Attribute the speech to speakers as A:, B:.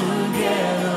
A: together.